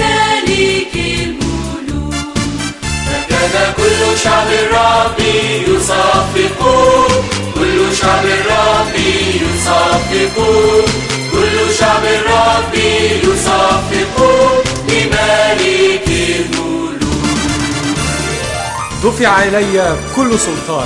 ملك الملوك. هكذا كل شعب الرب يصفق. كل شعب الرب يصفق. كل شعب الرب يصفق لملك الملوك. دفع إلي كل سلطان.